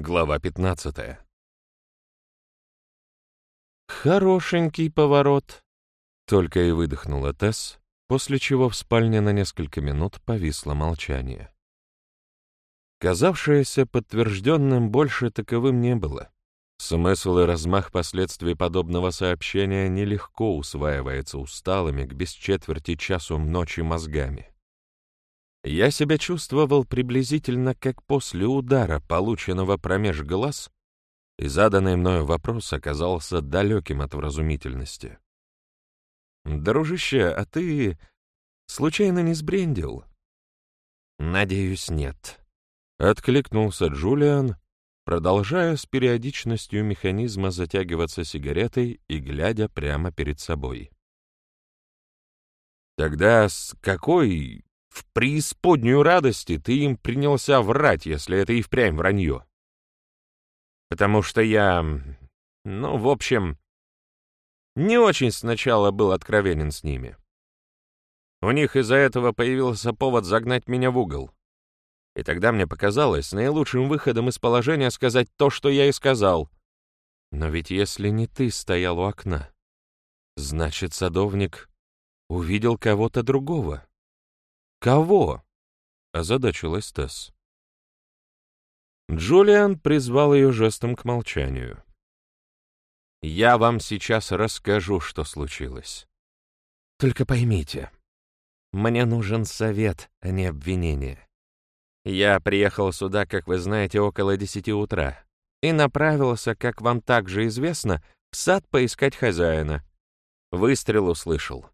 Глава 15 «Хорошенький поворот», — только и выдохнула Тесс, после чего в спальне на несколько минут повисло молчание. Казавшееся подтвержденным больше таковым не было. Смысл и размах последствий подобного сообщения нелегко усваивается усталыми к без четверти часу ночи мозгами. Я себя чувствовал приблизительно как после удара, полученного промеж глаз, и заданный мною вопрос оказался далеким от вразумительности. «Дружище, а ты случайно не сбрендил?» «Надеюсь, нет», — откликнулся Джулиан, продолжая с периодичностью механизма затягиваться сигаретой и глядя прямо перед собой. «Тогда с какой в преисподнюю радости ты им принялся врать, если это и впрямь вранье?» потому что я, ну, в общем, не очень сначала был откровенен с ними. У них из-за этого появился повод загнать меня в угол. И тогда мне показалось наилучшим выходом из положения сказать то, что я и сказал. Но ведь если не ты стоял у окна, значит, садовник увидел кого-то другого. Кого? Озадачилась Тесс. Джулиан призвал ее жестом к молчанию. «Я вам сейчас расскажу, что случилось. Только поймите, мне нужен совет, а не обвинение. Я приехал сюда, как вы знаете, около десяти утра и направился, как вам также известно, в сад поискать хозяина. Выстрел услышал,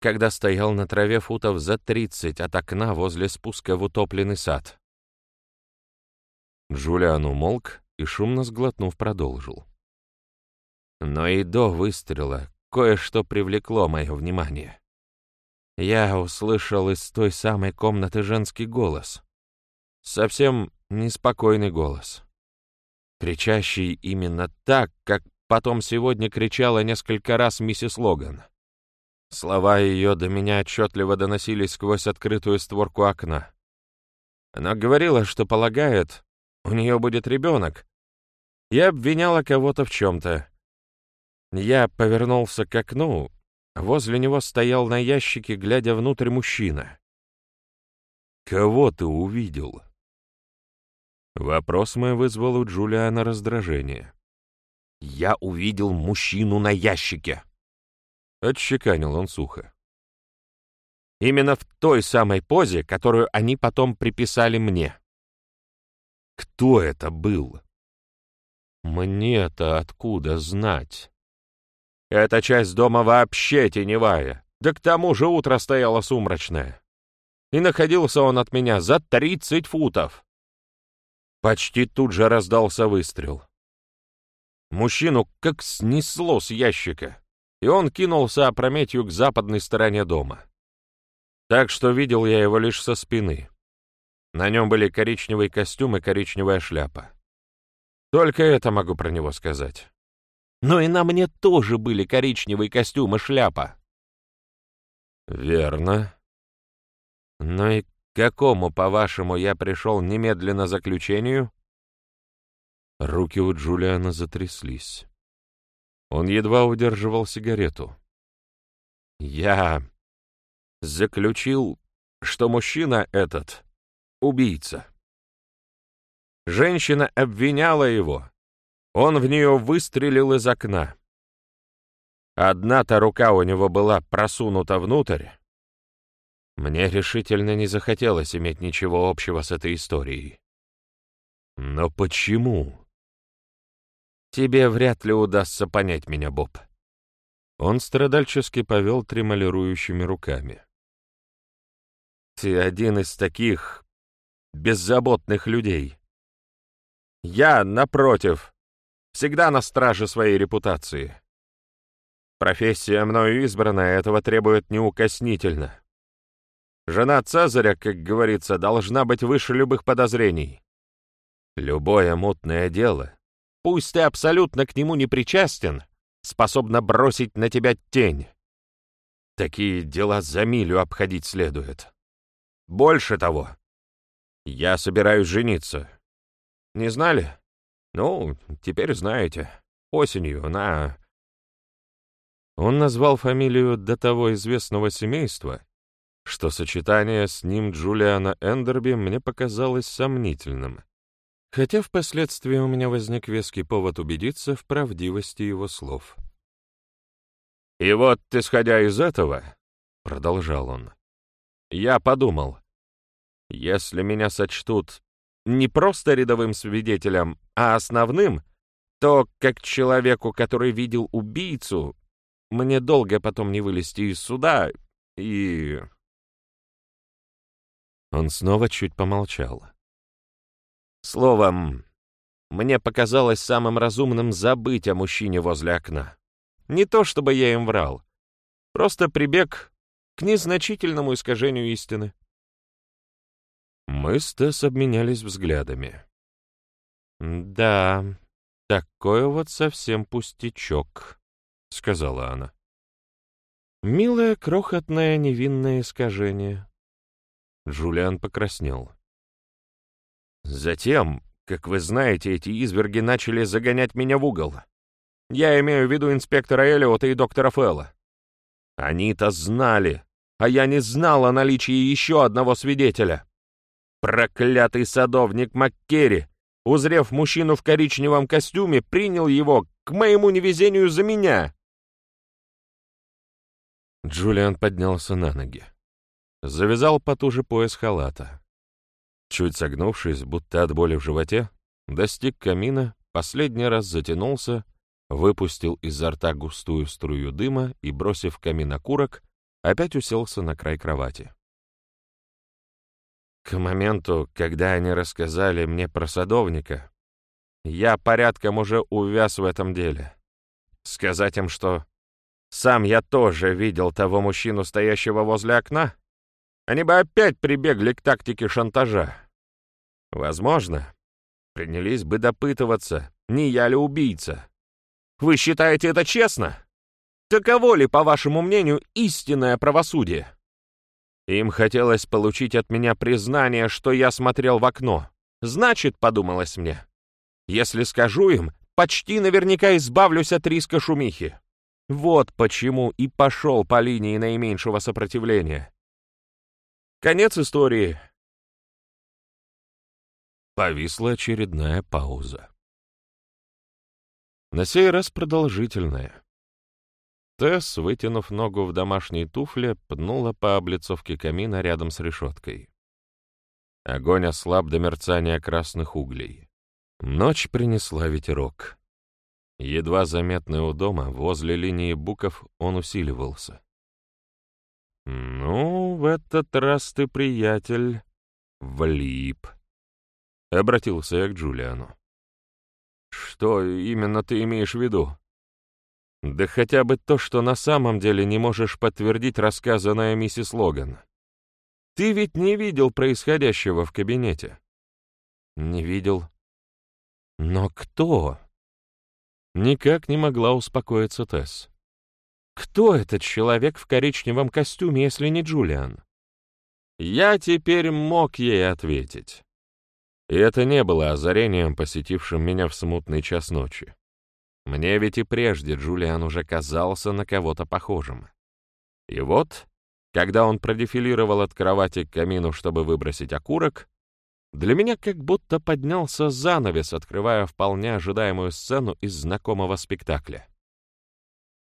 когда стоял на траве футов за тридцать от окна возле спуска в утопленный сад. Джулиан умолк и, шумно сглотнув, продолжил. Но и до выстрела кое-что привлекло мое внимание. Я услышал из той самой комнаты женский голос. Совсем неспокойный голос. Кричащий именно так, как потом сегодня кричала несколько раз миссис Логан. Слова ее до меня отчетливо доносились сквозь открытую створку окна. Она говорила, что полагает, у нее будет ребенок. Я обвиняла кого-то в чем-то. Я повернулся к окну. Возле него стоял на ящике, глядя внутрь, мужчина. «Кого ты увидел?» Вопрос мой вызвал у Джулиана раздражение. «Я увидел мужчину на ящике!» Отщеканил он сухо. Именно в той самой позе, которую они потом приписали мне. Кто это был? Мне-то откуда знать? Эта часть дома вообще теневая, да к тому же утро стояло сумрачное. И находился он от меня за тридцать футов. Почти тут же раздался выстрел. Мужчину как снесло с ящика, и он кинулся опрометью к западной стороне дома. Так что видел я его лишь со спины. На нем были коричневый костюм и коричневая шляпа. Только это могу про него сказать. Но и на мне тоже были коричневый костюм и шляпа. Верно. Но и к какому, по-вашему, я пришел немедленно заключению? Руки у Джулиана затряслись. Он едва удерживал сигарету. Я заключил, что мужчина этот убийца. Женщина обвиняла его. Он в нее выстрелил из окна. Одна-то рука у него была просунута внутрь. Мне решительно не захотелось иметь ничего общего с этой историей. Но почему? Тебе вряд ли удастся понять меня, Боб. Он страдальчески повел тремолирующими руками. Ты один из таких беззаботных людей. Я, напротив, всегда на страже своей репутации. Профессия мною избранная этого требует неукоснительно. Жена Цезаря, как говорится, должна быть выше любых подозрений. Любое мутное дело, пусть ты абсолютно к нему не причастен, способно бросить на тебя тень. Такие дела за милю обходить следует. Больше того, я собираюсь жениться. Не знали? Ну, теперь знаете, осенью на...» Он назвал фамилию до того известного семейства, что сочетание с ним Джулиана Эндерби мне показалось сомнительным, хотя впоследствии у меня возник веский повод убедиться в правдивости его слов. «И вот, исходя из этого, — продолжал он, — я подумал, если меня сочтут не просто рядовым свидетелем, а основным, то, как человеку, который видел убийцу, мне долго потом не вылезти из суда, и... Он снова чуть помолчал. Словом, мне показалось самым разумным забыть о мужчине возле окна. Не то чтобы я им врал, просто прибег к незначительному искажению истины. Мы с Тесс обменялись взглядами. «Да, такой вот совсем пустячок», — сказала она. «Милое, крохотное, невинное искажение». Джулиан покраснел. Затем, как вы знаете, эти изверги начали загонять меня в угол. Я имею в виду инспектора Эллиота и доктора Фэлла. Они-то знали, а я не знал о наличии еще одного свидетеля. Проклятый садовник МакКерри, узрев мужчину в коричневом костюме, принял его, к моему невезению, за меня. Джулиан поднялся на ноги. Завязал потуже пояс халата. Чуть согнувшись, будто от боли в животе, достиг камина, последний раз затянулся, выпустил изо рта густую струю дыма и, бросив камин окурок, опять уселся на край кровати. К моменту, когда они рассказали мне про садовника, я порядком уже увяз в этом деле. Сказать им, что сам я тоже видел того мужчину, стоящего возле окна? Они бы опять прибегли к тактике шантажа. Возможно, принялись бы допытываться, не я ли убийца. Вы считаете это честно? Таково ли, по вашему мнению, истинное правосудие? Им хотелось получить от меня признание, что я смотрел в окно. Значит, подумалось мне, если скажу им, почти наверняка избавлюсь от риска шумихи. Вот почему и пошел по линии наименьшего сопротивления. Конец истории. Повисла очередная пауза. На сей раз продолжительная. Тесс, вытянув ногу в домашней туфле, пнула по облицовке камина рядом с решеткой. Огонь ослаб до мерцания красных углей. Ночь принесла ветерок. Едва заметный у дома, возле линии буков, он усиливался. «Ну, в этот раз ты, приятель, влип», — обратился я к Джулиану. «Что именно ты имеешь в виду?» Да хотя бы то, что на самом деле не можешь подтвердить рассказанное миссис Логан. Ты ведь не видел происходящего в кабинете? Не видел. Но кто? Никак не могла успокоиться Тесс. Кто этот человек в коричневом костюме, если не Джулиан? Я теперь мог ей ответить. И это не было озарением, посетившим меня в смутный час ночи. Мне ведь и прежде Джулиан уже казался на кого-то похожим. И вот, когда он продефилировал от кровати к камину, чтобы выбросить окурок, для меня как будто поднялся занавес, открывая вполне ожидаемую сцену из знакомого спектакля.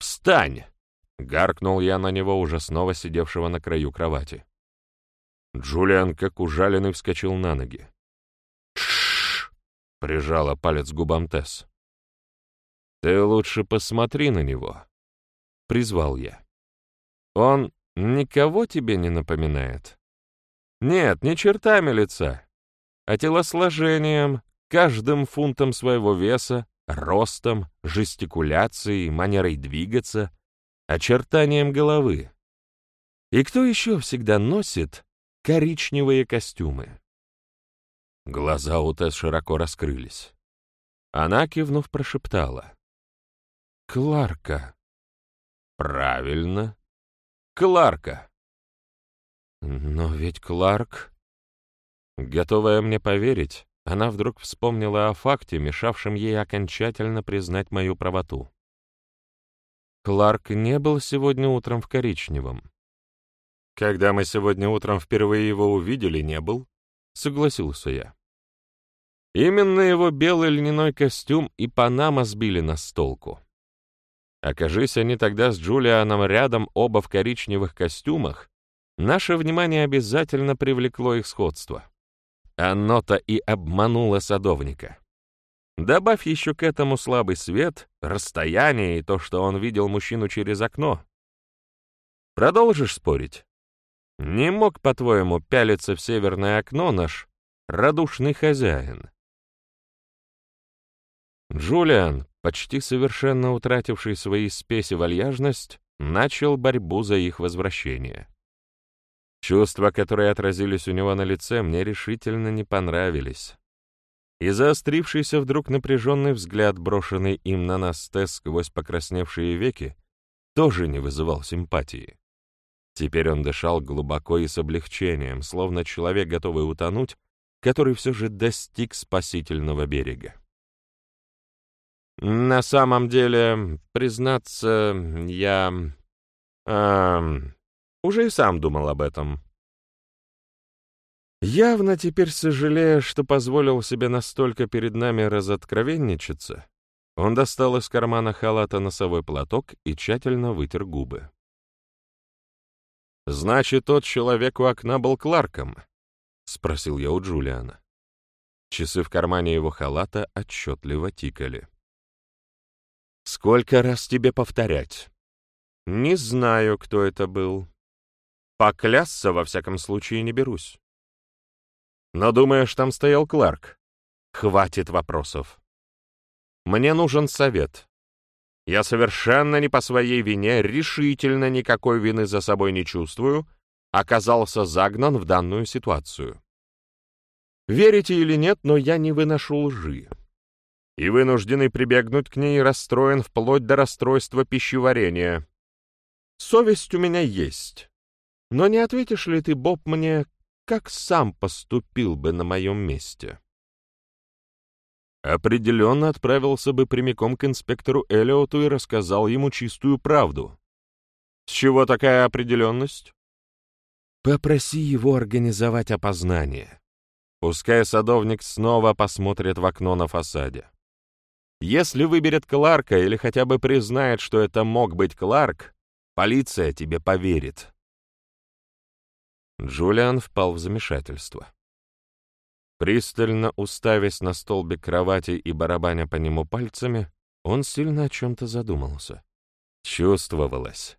«Встань!» — гаркнул я на него, уже снова сидевшего на краю кровати. Джулиан, как ужаленный, вскочил на ноги. «Тш!» — прижала палец губам Тесс. «Ты лучше посмотри на него», — призвал я. «Он никого тебе не напоминает?» «Нет, не чертами лица, а телосложением, каждым фунтом своего веса, ростом, жестикуляцией, манерой двигаться, очертанием головы. И кто еще всегда носит коричневые костюмы?» Глаза у Тесс широко раскрылись. Она, кивнув, прошептала. Кларка. Правильно. Кларка. Но ведь Кларк... Готовая мне поверить, она вдруг вспомнила о факте, мешавшем ей окончательно признать мою правоту. Кларк не был сегодня утром в коричневом. Когда мы сегодня утром впервые его увидели, не был, согласился я. Именно его белый льняной костюм и панама сбили нас с толку. Окажись они тогда с Джулианом рядом оба в коричневых костюмах, наше внимание обязательно привлекло их сходство. Оно-то и обмануло садовника. Добавь еще к этому слабый свет, расстояние и то, что он видел мужчину через окно. Продолжишь спорить? Не мог, по-твоему, пялиться в северное окно наш радушный хозяин? Джулиан, почти совершенно утративший свои спеси вальяжность, начал борьбу за их возвращение. Чувства, которые отразились у него на лице, мне решительно не понравились. И заострившийся вдруг напряженный взгляд, брошенный им на нас Тесс сквозь покрасневшие веки, тоже не вызывал симпатии. Теперь он дышал глубоко и с облегчением, словно человек, готовый утонуть, который все же достиг спасительного берега. «На самом деле, признаться, я... Э, уже и сам думал об этом. Явно теперь сожалея, что позволил себе настолько перед нами разоткровенничаться, он достал из кармана халата носовой платок и тщательно вытер губы. «Значит, тот человек у окна был Кларком?» — спросил я у Джулиана. Часы в кармане его халата отчетливо тикали. «Сколько раз тебе повторять?» «Не знаю, кто это был», Поклясться, во всяком случае, не берусь. Но думаешь, там стоял Кларк? Хватит вопросов. Мне нужен совет. Я совершенно не по своей вине, решительно никакой вины за собой не чувствую, оказался загнан в данную ситуацию. Верите или нет, но я не выношу лжи. И вынужденный прибегнуть к ней расстроен вплоть до расстройства пищеварения. Совесть у меня есть. Но не ответишь ли ты, Боб, мне, как сам поступил бы на моем месте? Определенно отправился бы прямиком к инспектору Эллиоту и рассказал ему чистую правду. С чего такая определенность? Попроси его организовать опознание. Пускай садовник снова посмотрит в окно на фасаде. Если выберет Кларка или хотя бы признает, что это мог быть Кларк, полиция тебе поверит. Джулиан впал в замешательство. Пристально уставясь на столбик кровати и барабаня по нему пальцами, он сильно о чем-то задумался. Чувствовалось,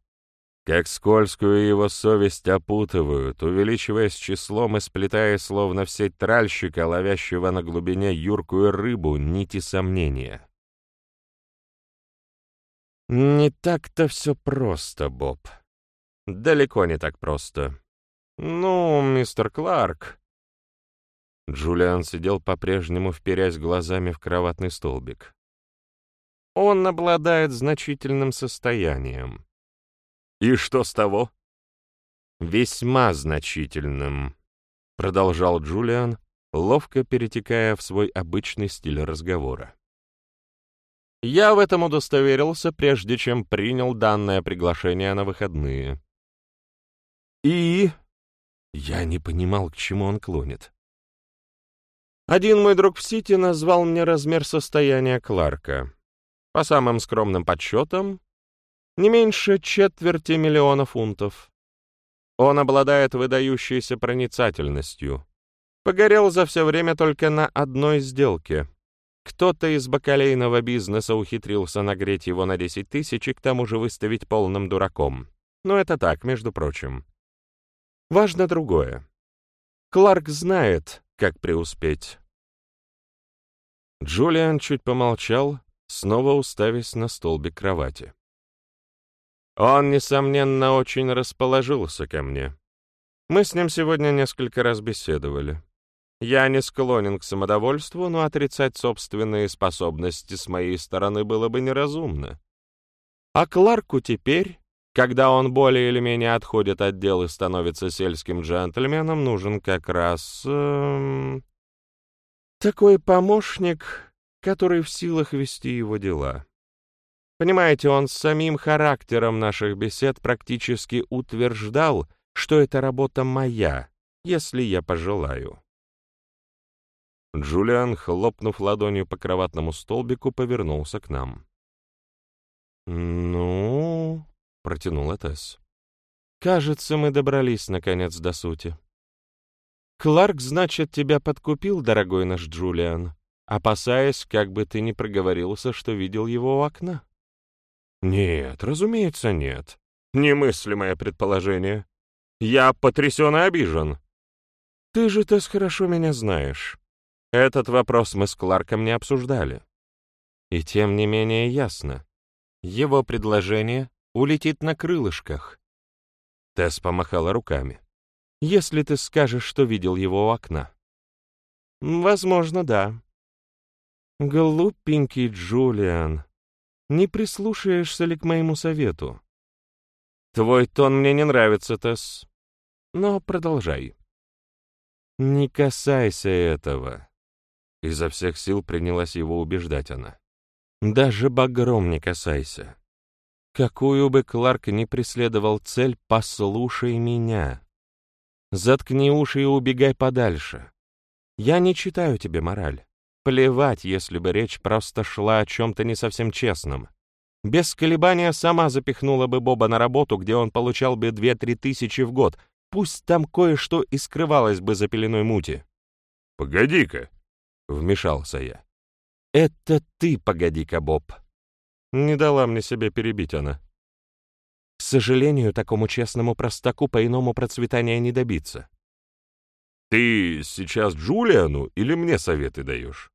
как скользкую его совесть опутывают, увеличиваясь числом и сплетая словно в сеть тральщика, ловящего на глубине юркую рыбу, нити сомнения. «Не так-то все просто, Боб. Далеко не так просто. «Ну, мистер Кларк...» Джулиан сидел по-прежнему, вперясь глазами в кроватный столбик. «Он обладает значительным состоянием». «И что с того?» «Весьма значительным», — продолжал Джулиан, ловко перетекая в свой обычный стиль разговора. «Я в этом удостоверился, прежде чем принял данное приглашение на выходные». «И...» Я не понимал, к чему он клонит. Один мой друг в Сити назвал мне размер состояния Кларка. По самым скромным подсчетам, не меньше четверти миллиона фунтов. Он обладает выдающейся проницательностью. Погорел за все время только на одной сделке. Кто-то из бакалейного бизнеса ухитрился нагреть его на 10 тысяч и к тому же выставить полным дураком. Но это так, между прочим. Важно другое. Кларк знает, как преуспеть. Джулиан чуть помолчал, снова уставясь на столбик кровати. Он, несомненно, очень расположился ко мне. Мы с ним сегодня несколько раз беседовали. Я не склонен к самодовольству, но отрицать собственные способности с моей стороны было бы неразумно. А Кларку теперь когда он более или менее отходит от дел и становится сельским джентльменом, нужен как раз... Эм... Такой помощник, который в силах вести его дела. Понимаете, он с самим характером наших бесед практически утверждал, что эта работа моя, если я пожелаю. Джулиан, хлопнув ладонью по кроватному столбику, повернулся к нам. «Ну...» — протянул Тесс. «Кажется, мы добрались, наконец, до сути. Кларк, значит, тебя подкупил, дорогой наш Джулиан, опасаясь, как бы ты не проговорился, что видел его у окна?» «Нет, разумеется, нет. Немыслимое предположение. Я потрясен и обижен». «Ты же, Тесс, хорошо меня знаешь. Этот вопрос мы с Кларком не обсуждали. И тем не менее ясно. Его предложение улетит на крылышках. Тесс помахала руками. Если ты скажешь, что видел его у окна. Возможно, да. Глупенький Джулиан. Не прислушаешься ли к моему совету? Твой тон мне не нравится, Тесс. Но продолжай. Не касайся этого. Изо всех сил принялась его убеждать она. «Даже багром не касайся. Какую бы Кларк ни преследовал цель, послушай меня. Заткни уши и убегай подальше. Я не читаю тебе мораль. Плевать, если бы речь просто шла о чем-то не совсем честном. Без колебания сама запихнула бы Боба на работу, где он получал бы две-три тысячи в год, пусть там кое-что и скрывалось бы за пеленой мути. «Погоди-ка», — вмешался я. «Это ты, погоди-ка, Боб!» Не дала мне себе перебить она. К сожалению, такому честному простаку по-иному процветания не добиться. «Ты сейчас Джулиану или мне советы даешь?»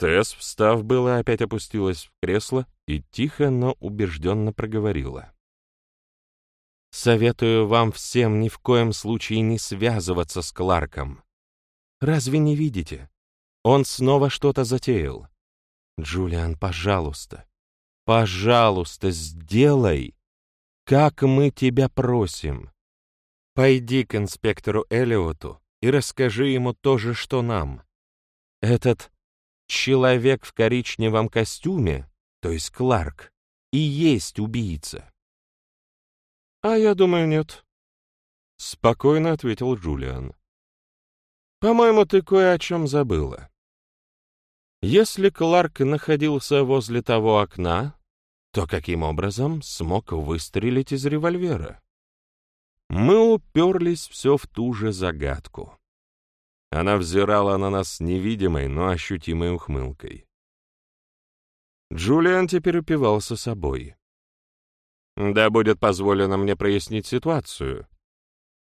Тесс, встав было, опять опустилась в кресло и тихо, но убежденно проговорила. «Советую вам всем ни в коем случае не связываться с Кларком. Разве не видите? Он снова что-то затеял. Джулиан, пожалуйста, пожалуйста, сделай, как мы тебя просим. Пойди к инспектору Элиоту и расскажи ему то же, что нам. Этот человек в коричневом костюме, то есть Кларк, и есть убийца. «А я думаю, нет», — спокойно ответил Джулиан. По-моему, ты кое о чем забыла. Если Кларк находился возле того окна, то каким образом смог выстрелить из револьвера? Мы уперлись все в ту же загадку. Она взирала на нас невидимой, но ощутимой ухмылкой. Джулиан теперь упивался собой. «Да будет позволено мне прояснить ситуацию»,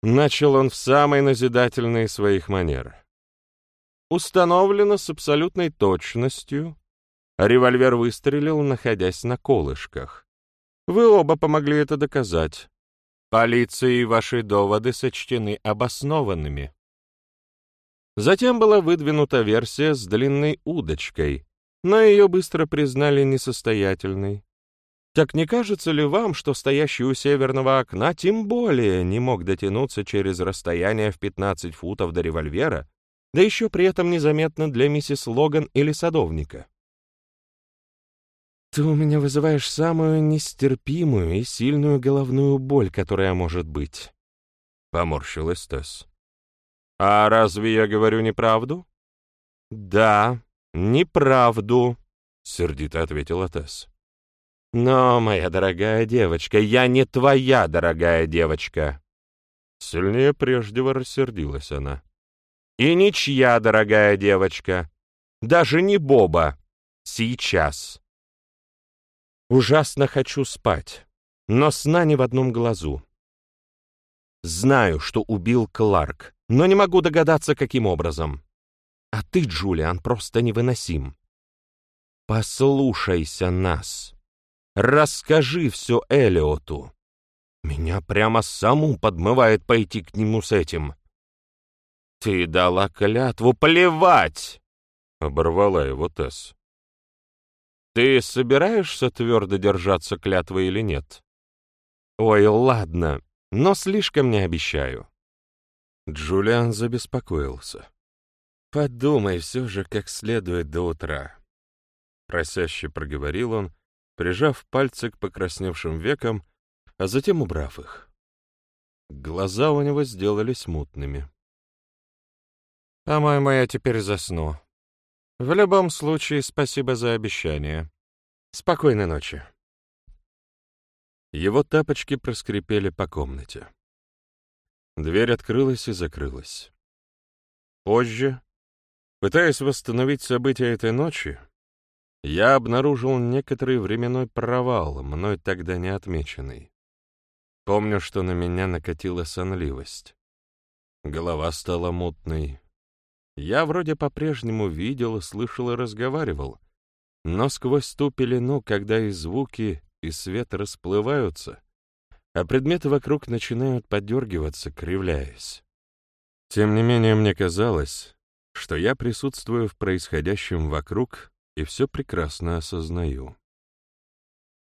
Начал он в самой назидательной своих манер. Установлено с абсолютной точностью. Револьвер выстрелил, находясь на колышках. Вы оба помогли это доказать. Полиции ваши доводы сочтены обоснованными. Затем была выдвинута версия с длинной удочкой, но ее быстро признали несостоятельной. Так не кажется ли вам, что стоящий у северного окна тем более не мог дотянуться через расстояние в 15 футов до револьвера, да еще при этом незаметно для миссис Логан или садовника? Ты у меня вызываешь самую нестерпимую и сильную головную боль, которая может быть. Поморщилась Тесс. А разве я говорю неправду? Да, неправду, сердито ответила Тесс. Но, моя дорогая девочка, я не твоя дорогая девочка. Сильнее прежнего рассердилась она. И ничья дорогая девочка. Даже не Боба. Сейчас. Ужасно хочу спать, но сна не в одном глазу. Знаю, что убил Кларк, но не могу догадаться, каким образом. А ты, Джулиан, просто невыносим. Послушайся нас. Расскажи все Элиоту. Меня прямо саму подмывает пойти к нему с этим. Ты дала клятву плевать! Оборвала его Тесс. Ты собираешься твердо держаться клятвы или нет? Ой, ладно, но слишком не обещаю. Джулиан забеспокоился. подумай все же как следует до утра», — просяще проговорил он, прижав пальцы к покрасневшим векам, а затем убрав их. Глаза у него сделались мутными. «По-моему, я теперь засну. В любом случае, спасибо за обещание. Спокойной ночи». Его тапочки проскрипели по комнате. Дверь открылась и закрылась. Позже, пытаясь восстановить события этой ночи, я обнаружил некоторый временной провал, мной тогда не отмеченный. Помню, что на меня накатила сонливость. Голова стала мутной. Я вроде по-прежнему видел, слышал и разговаривал, но сквозь ту пелену, когда и звуки, и свет расплываются, а предметы вокруг начинают подергиваться, кривляясь. Тем не менее, мне казалось, что я присутствую в происходящем вокруг и все прекрасно осознаю.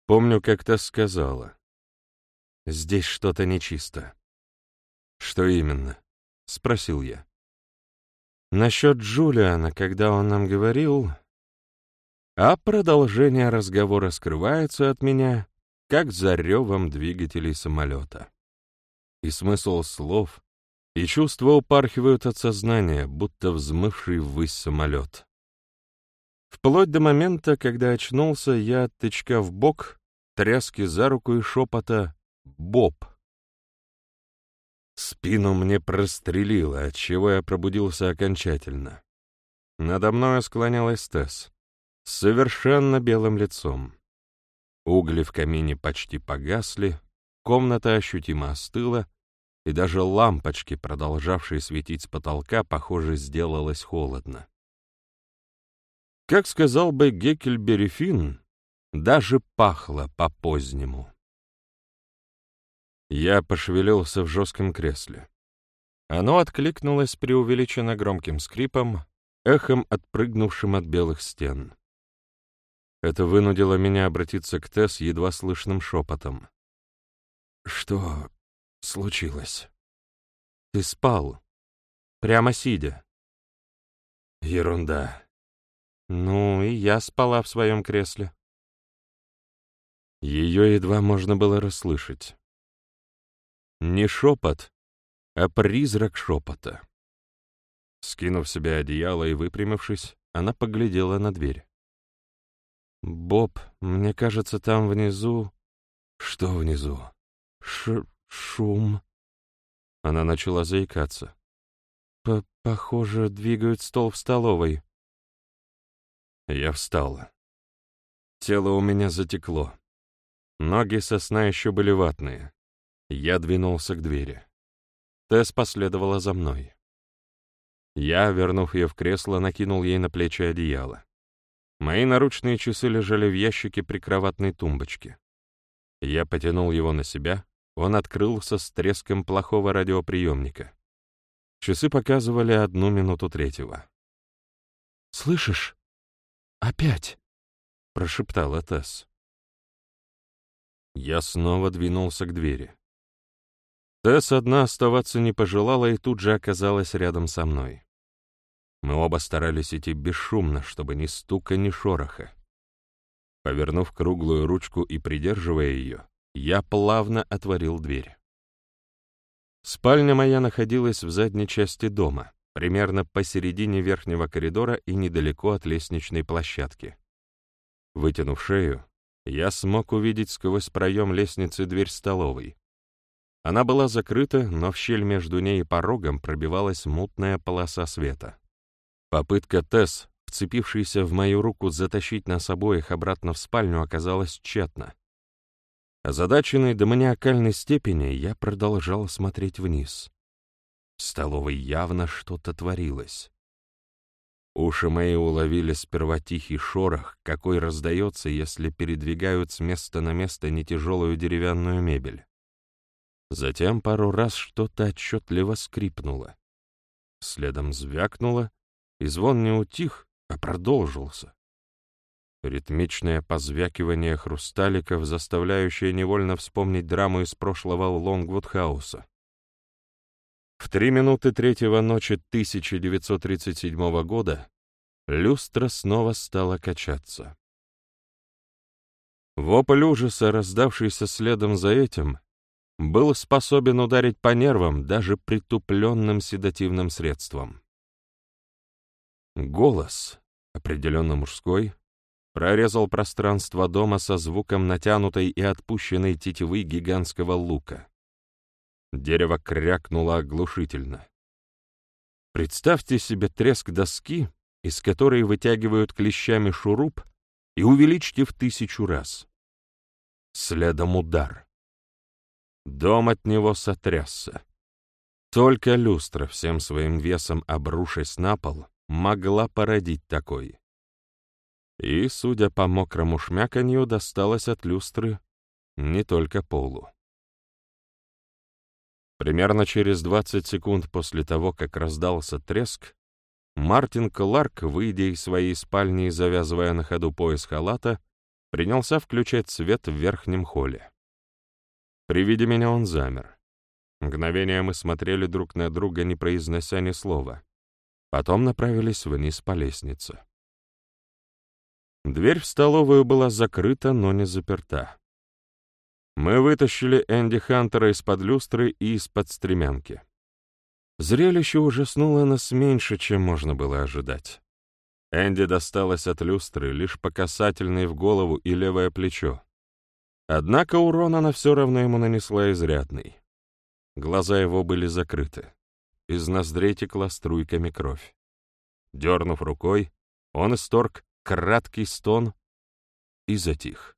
Помню, как то сказала. «Здесь что-то нечисто». «Что именно?» — спросил я. «Насчет Джулиана, когда он нам говорил...» А продолжение разговора скрывается от меня, как за ревом двигателей самолета. И смысл слов, и чувства упархивают от сознания, будто взмывший ввысь самолет. Вплоть до момента, когда очнулся я от тычка в бок, тряски за руку и шепота «Боб». Спину мне прострелило, отчего я пробудился окончательно. Надо мной склонялась Тесс совершенно белым лицом. Угли в камине почти погасли, комната ощутимо остыла, и даже лампочки, продолжавшие светить с потолка, похоже, сделалось холодно. Как сказал бы Геккельбери Финн, даже пахло по-позднему. Я пошевелился в жестком кресле. Оно откликнулось преувеличенно громким скрипом, эхом отпрыгнувшим от белых стен. Это вынудило меня обратиться к Тесс едва слышным шепотом. «Что случилось?» «Ты спал. Прямо сидя». «Ерунда». «Ну, и я спала в своем кресле». Ее едва можно было расслышать. Не шепот, а призрак шепота. Скинув себе одеяло и выпрямившись, она поглядела на дверь. «Боб, мне кажется, там внизу...» «Что внизу?» Ш «Шум...» Она начала заикаться. П «Похоже, двигают стол в столовой». Я встала. Тело у меня затекло. Ноги со сна еще были ватные. Я двинулся к двери. Тесс последовала за мной. Я, вернув ее в кресло, накинул ей на плечи одеяло. Мои наручные часы лежали в ящике прикроватной тумбочки. Я потянул его на себя, он открылся с треском плохого радиоприемника. Часы показывали одну минуту третьего. «Слышишь? Опять!» — прошептала Тесс. Я снова двинулся к двери. Тесс одна оставаться не пожелала и тут же оказалась рядом со мной. Мы оба старались идти бесшумно, чтобы ни стука, ни шороха. Повернув круглую ручку и придерживая ее, я плавно отворил дверь. Спальня моя находилась в задней части дома, примерно посередине верхнего коридора и недалеко от лестничной площадки. Вытянув шею, я смог увидеть сквозь проем лестницы дверь столовой. Она была закрыта, но в щель между ней и порогом пробивалась мутная полоса света. Попытка Тесс, вцепившейся в мою руку, затащить нас обоих обратно в спальню, оказалась тщетна. Озадаченный до маниакальной степени, я продолжал смотреть вниз. В столовой явно что-то творилось. Уши мои уловили сперва тихий шорох, какой раздается, если передвигают с места на место нетяжелую деревянную мебель. Затем пару раз что-то отчетливо скрипнуло. Следом звякнуло, и звон не утих, а продолжился. Ритмичное позвякивание хрусталиков, заставляющее невольно вспомнить драму из прошлого Лонгвуд-хауса. В три минуты третьего ночи 1937 года люстра снова стала качаться. Вопль ужаса, раздавшийся следом за этим, был способен ударить по нервам даже притупленным седативным средством. Голос, определенно мужской, прорезал пространство дома со звуком натянутой и отпущенной тетивы гигантского лука. Дерево крякнуло оглушительно. Представьте себе треск доски, из которой вытягивают клещами шуруп, и увеличьте в тысячу раз. Следом удар. Дом от него сотрясся. Только люстра, всем своим весом обрушась на пол, могла породить такой. И, судя по мокрому шмяканью, досталось от люстры не только полу. Примерно через 20 секунд после того, как раздался треск, Мартин Кларк, выйдя из своей спальни и завязывая на ходу пояс халата, принялся включать свет в верхнем холле. При виде меня он замер. Мгновение мы смотрели друг на друга, не произнося ни слова. Потом направились вниз по лестнице. Дверь в столовую была закрыта, но не заперта. Мы вытащили Энди Хантера из-под люстры и из-под стремянки. Зрелище ужаснуло нас меньше, чем можно было ожидать. Энди досталось от люстры лишь по касательной в голову и левое плечо. Однако урон она все равно ему нанесла изрядный. Глаза его были закрыты. Из ноздрей текла струйками кровь. Дернув рукой, он исторг краткий стон и затих.